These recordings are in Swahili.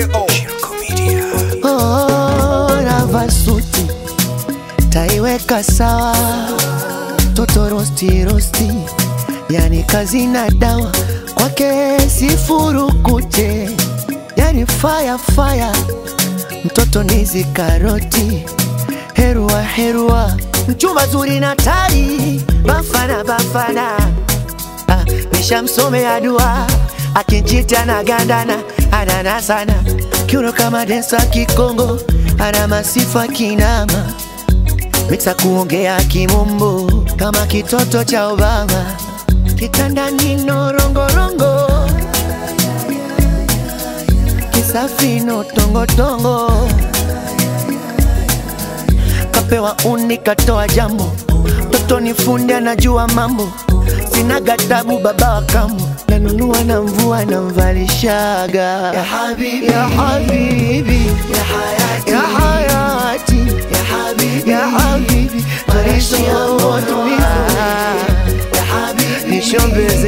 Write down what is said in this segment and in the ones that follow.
SHI RKO Shirko Media Oh, navaa suti taiweka sawa, toto rosti rosti, yani kazi na dawa. Kwake sifurukute, yani fire, mtoto nizi karoti, herua herua, mchumba zuri na tari, bafana bafana, ah, nishamsomea dua akinjita na gandana anana sana. Kiuno kama densa kikongo ana masifa kinama. Mixa kuongea kimombo kama kitoto cha Obama. Kitandani norongorongo. Kisafino tongotongo. Kapewa uni katoa jambo. Toto ni fundi anajua mambo. Sina gatabu baba wa kambo nanunua na mvua na mvalishaga ya habibi ya habibi ya hayati ya hayati ya habibi ya habibi maisha yangu ya habibi nishombeze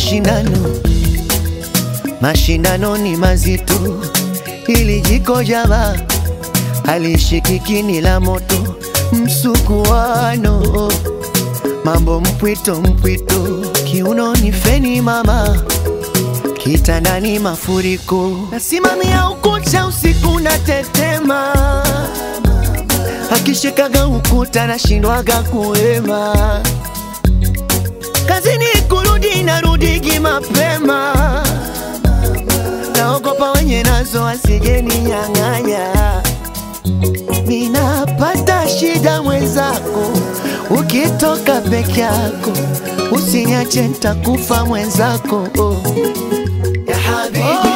mashindano. Mashindano ni mazito, ili jiko java. Halishikiki la moto, msukuano mambo mpwito mpwito, kiunoni feni mama, kitandani mafuriko, nasimamia ukuta usiku na tetema, akishikaga ukuta nashindwaga kuema kazini narudigi mapema, naogopa wenye nazo wasijeni nyang'anya. Ninapata shida mwenzako, ukitoka peke yako usiniache, ntakufa mwenzako oh. Ya habibi,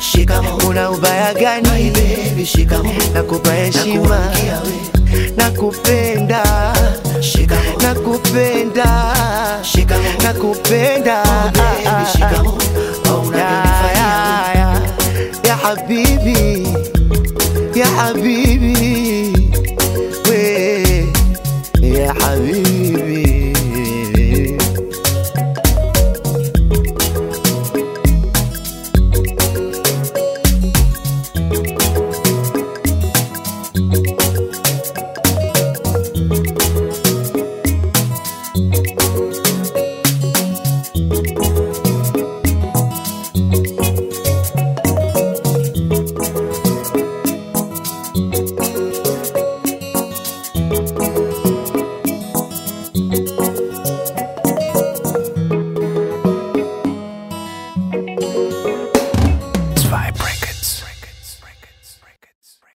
shikamo, una ubaya gani? My baby, shikamo, nakupa heshima, nakupenda, shikamo, nakupenda, shikamo, nakupenda, oh baby, shikamo, oh ya ya ya. Ya habibi, ya habibi